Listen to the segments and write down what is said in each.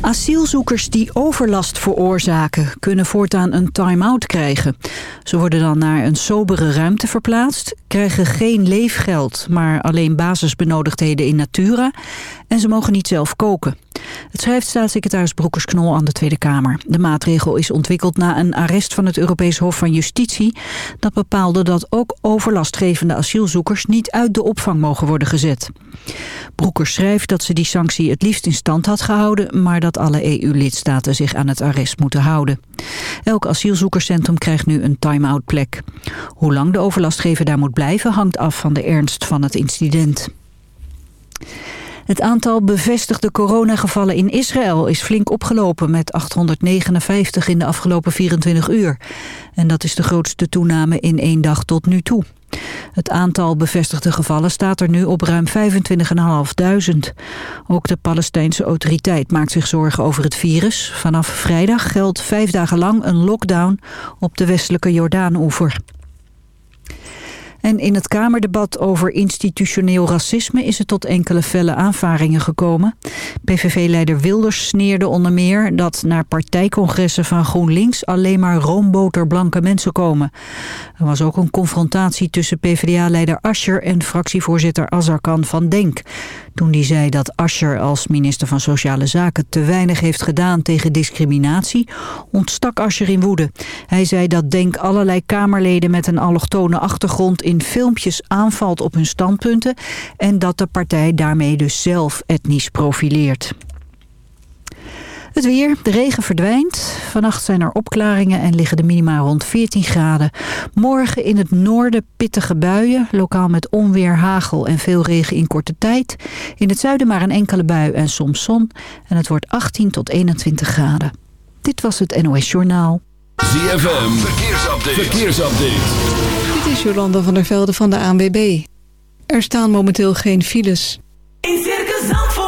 Asielzoekers die overlast veroorzaken kunnen voortaan een time-out krijgen. Ze worden dan naar een sobere ruimte verplaatst, krijgen geen leefgeld, maar alleen basisbenodigdheden in natura en ze mogen niet zelf koken. Het schrijft staatssecretaris Broekers-Knol aan de Tweede Kamer. De maatregel is ontwikkeld na een arrest van het Europees Hof van Justitie... dat bepaalde dat ook overlastgevende asielzoekers niet uit de opvang mogen worden gezet. Broekers schrijft dat ze die sanctie het liefst in stand had gehouden... maar dat alle EU-lidstaten zich aan het arrest moeten houden. Elk asielzoekerscentrum krijgt nu een time-out plek. Hoe lang de overlastgever daar moet blijven hangt af van de ernst van het incident. Het aantal bevestigde coronagevallen in Israël is flink opgelopen met 859 in de afgelopen 24 uur. En dat is de grootste toename in één dag tot nu toe. Het aantal bevestigde gevallen staat er nu op ruim 25.500. Ook de Palestijnse autoriteit maakt zich zorgen over het virus. Vanaf vrijdag geldt vijf dagen lang een lockdown op de westelijke Jordaan-oever. En in het Kamerdebat over institutioneel racisme is het tot enkele felle aanvaringen gekomen. PVV-leider Wilders sneerde onder meer dat naar partijcongressen van GroenLinks alleen maar roomboterblanke mensen komen. Er was ook een confrontatie tussen PvdA-leider Ascher en fractievoorzitter Azarkan van Denk. Toen die zei dat Ascher als minister van Sociale Zaken te weinig heeft gedaan tegen discriminatie, ontstak Ascher in woede. Hij zei dat Denk allerlei Kamerleden met een allochtone achtergrond in filmpjes aanvalt op hun standpunten en dat de partij daarmee dus zelf etnisch profileert. Het weer, de regen verdwijnt. Vannacht zijn er opklaringen en liggen de minima rond 14 graden. Morgen in het noorden pittige buien, lokaal met onweer, hagel en veel regen in korte tijd. In het zuiden maar een enkele bui en soms zon. En het wordt 18 tot 21 graden. Dit was het NOS Journaal. ZFM, verkeersupdate. verkeersupdate. Dit is Jolanda van der Velde van de ANWB. Er staan momenteel geen files. In Circus Zandvoort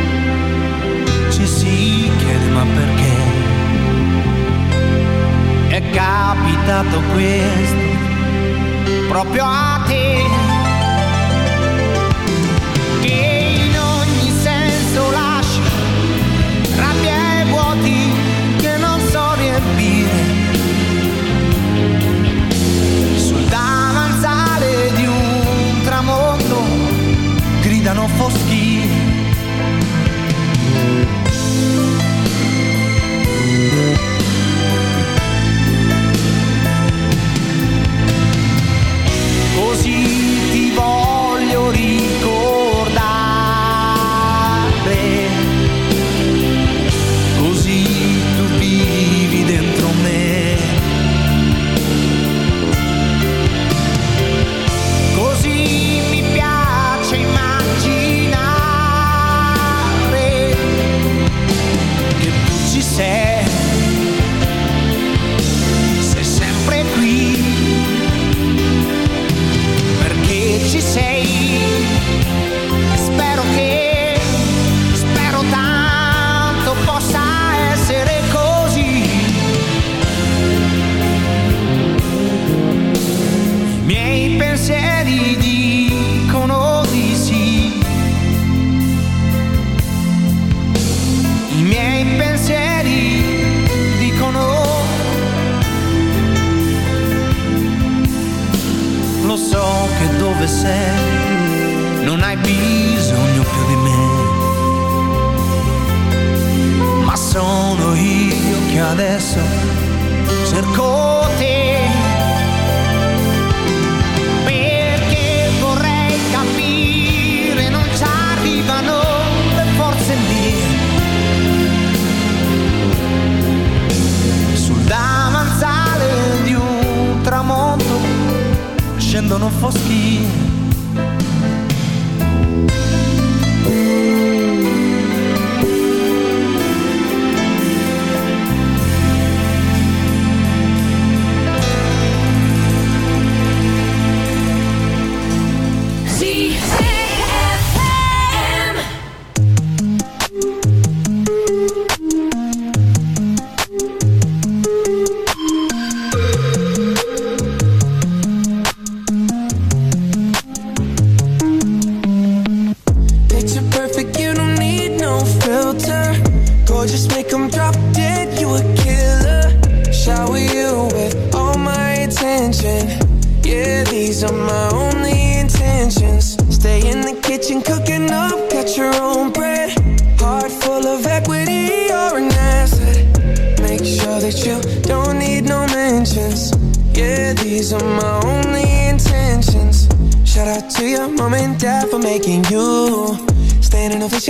capitato questo proprio a te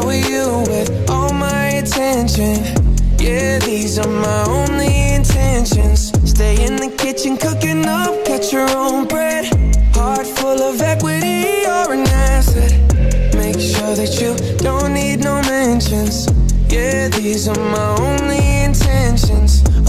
Shower you with all my attention. Yeah, these are my only intentions. Stay in the kitchen, cooking up, got your own bread. Heart full of equity, you're an asset. Make sure that you don't need no man Yeah, these are my only intentions.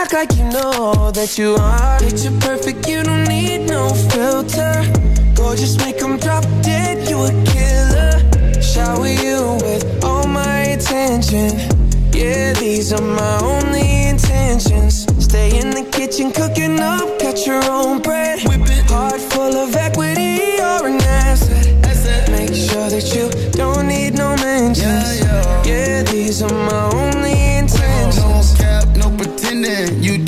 Act like you know that you are. Picture perfect, you don't need no filter. Gorgeous, make 'em drop dead, you a killer. Shower you with all my attention. Yeah, these are my only intentions. Stay in the kitchen, cooking up, cut your own bread. Whip it. Heart full of equity, you're an asset. Make sure that you don't need no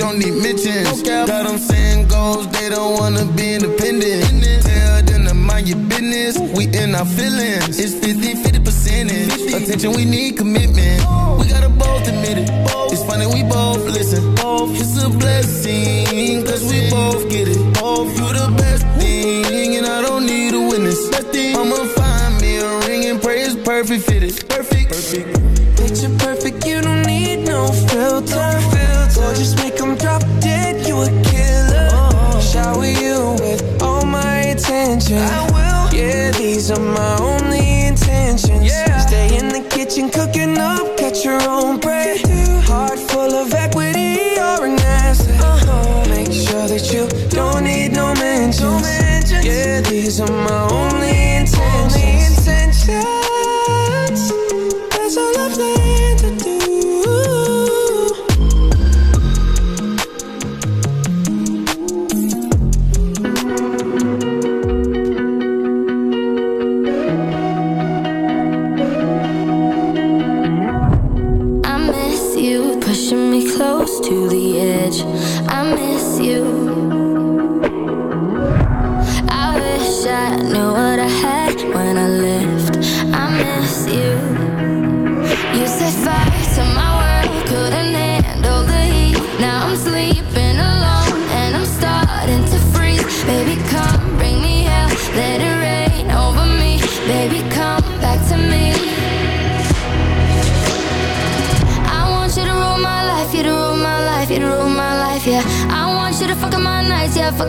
don't need mentions. Got them saying goals, they don't wanna be independent. Tell them to mind your business. We in our feelings. It's 50 50 percentage. Attention, we need commitment. We gotta both admit it. It's funny, we both listen. It's a blessing, cause we both get it. You the best thing, and I don't need a witness. I'ma find me a ring and pray it's perfect fitted. Perfect. Perfect. Picture perfect, you don't need no filter. Gorgeous, make 'em drop attention. I will. Yeah, these are my only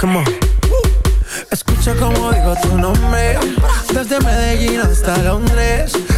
come on. Escucha como digo tu nombre, desde Medellín hasta Londres.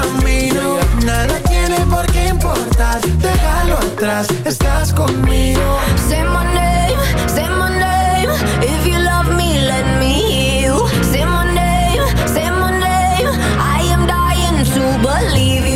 camino. Nada tiene por qué importar. Déjalo atrás, estás conmigo. Say my name, say my name. If you love me, let me hear you. Say my name, say my name. I am dying to believe you.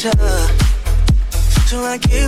pressure. So I give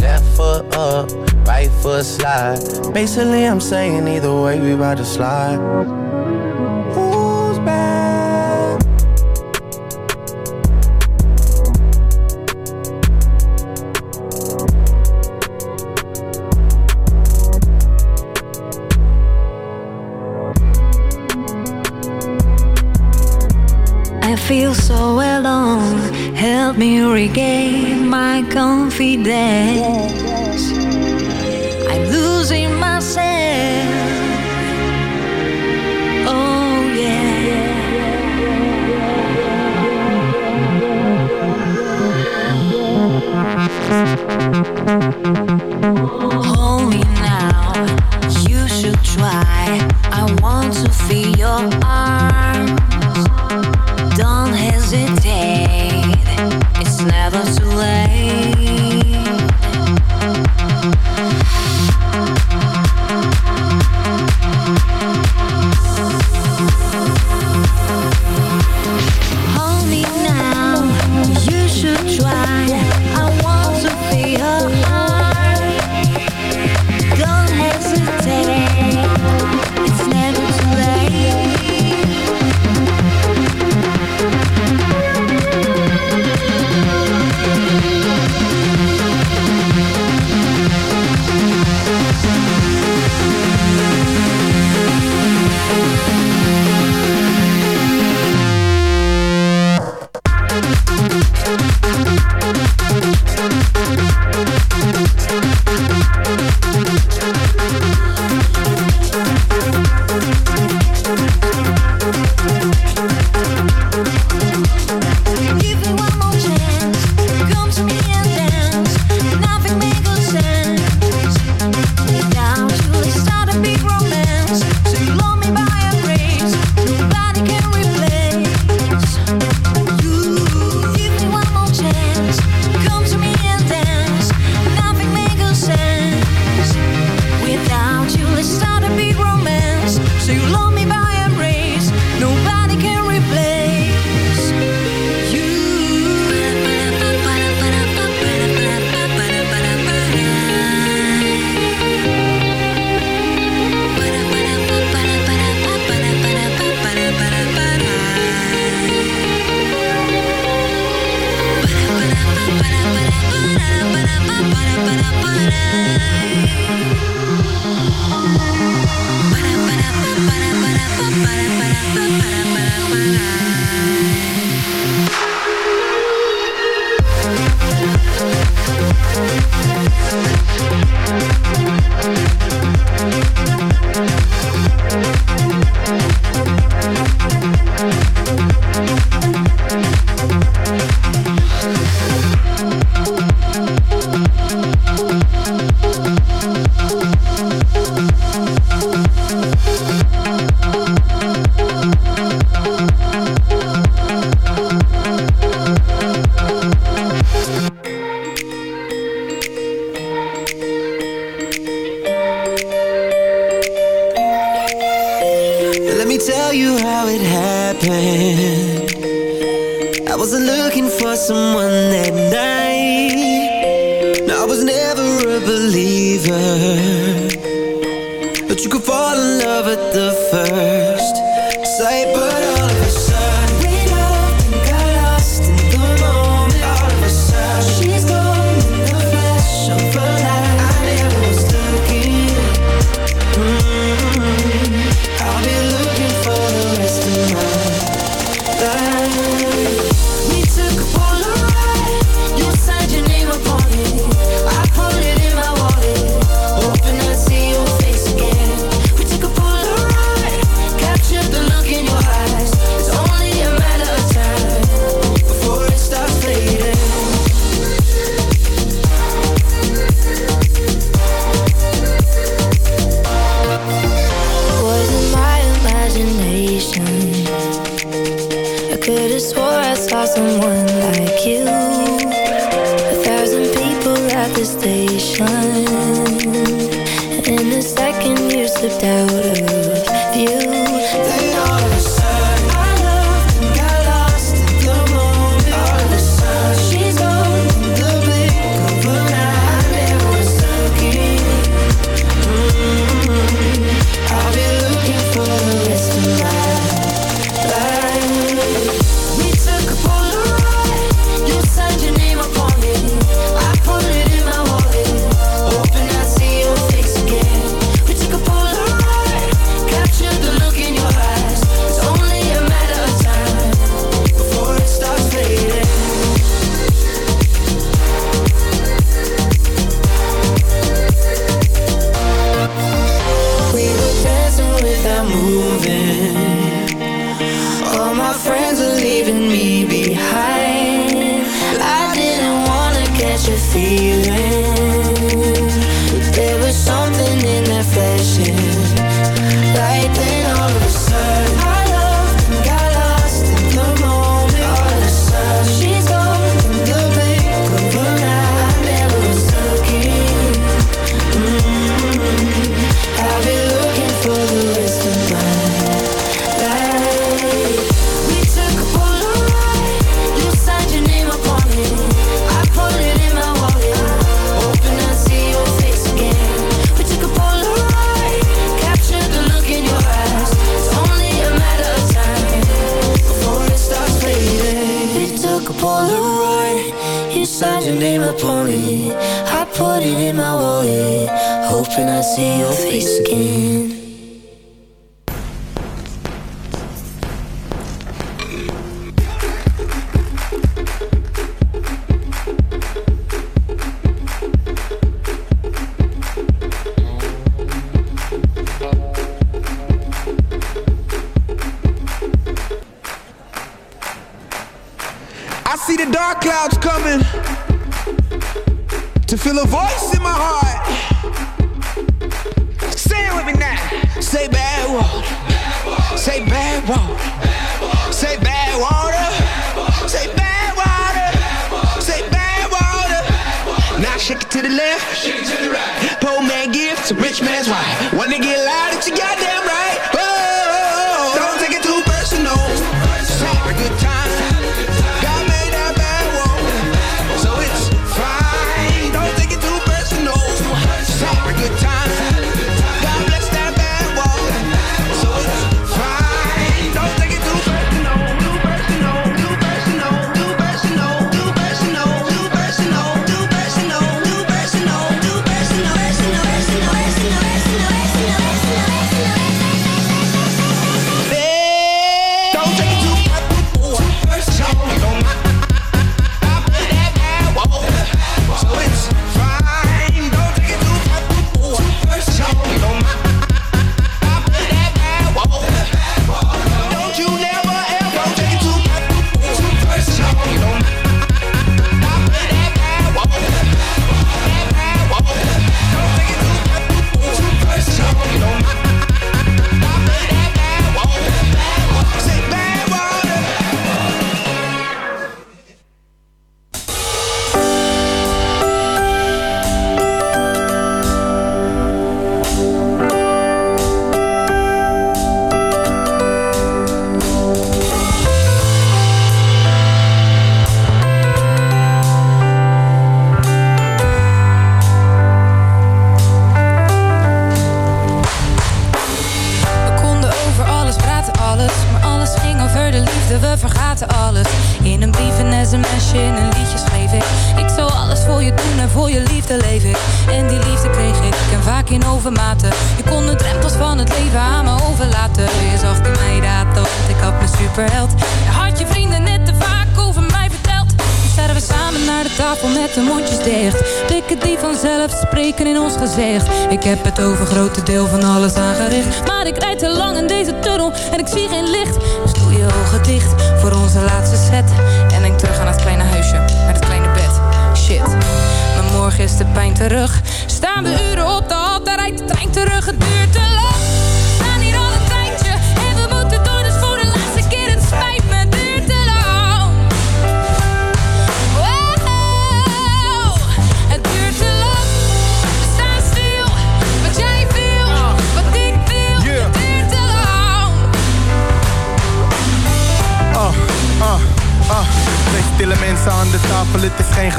left foot up, right foot slide. Basically, I'm saying either way, we about to slide. Who's bad? I feel so alone. Help me regain my confidence. I'm losing myself. Oh yeah.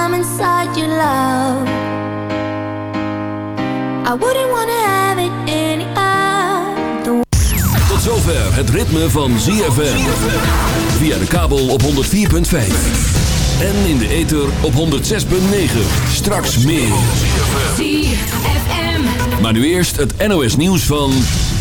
jump inside your love. I wouldn't wanna have it any other. Tot zover het ritme van ZFM. Via de kabel op 104.5. En in de ether op 106.9. Straks meer. ZFM. Maar nu eerst het NOS nieuws van...